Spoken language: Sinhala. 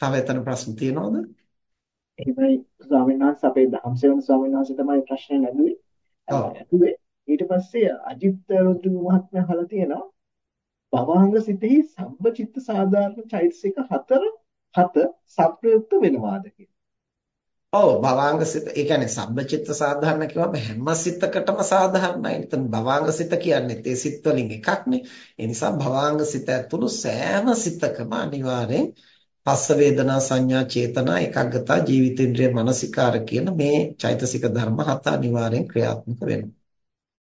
තව එතන ප්‍රශ්න තියෙනවද? එහෙමයි ස්වාමීන් වහන්සේ අපේ ධම්සේවන ස්වාමීන් වහන්සේ තමයි ප්‍රශ්නේ නැදුවේ. ඔව්. ඊට පස්සේ අජිත් රුද්‍ර මහත්මයා අහලා තියෙනවා භවංග සිතෙහි සම්බචිත්ත සාධාරණ චෛතසික හතර හත සප්‍රයුක්ත වෙනවාද ඔව් භවංග සිත ඒ කියන්නේ සම්බචිත්ත සාධාරණ කියවම හැම සිතකටම සාධාරණයි. එතන භවංග සිත කියන්නේ ඒ සිත් වලින් එකක්නේ. ඒ නිසා භවංග සිත ඇතුළු සෑම සිතකම අනිවාර්යෙන් පස්ස වේදනා සංඥා චේතනා එකග්ගතා ජීවිතේන්ද්‍රය මනසිකාර කියන මේ චෛතසික ධර්ම හත අනිවාර්යෙන් ක්‍රියාත්මක වෙනවා.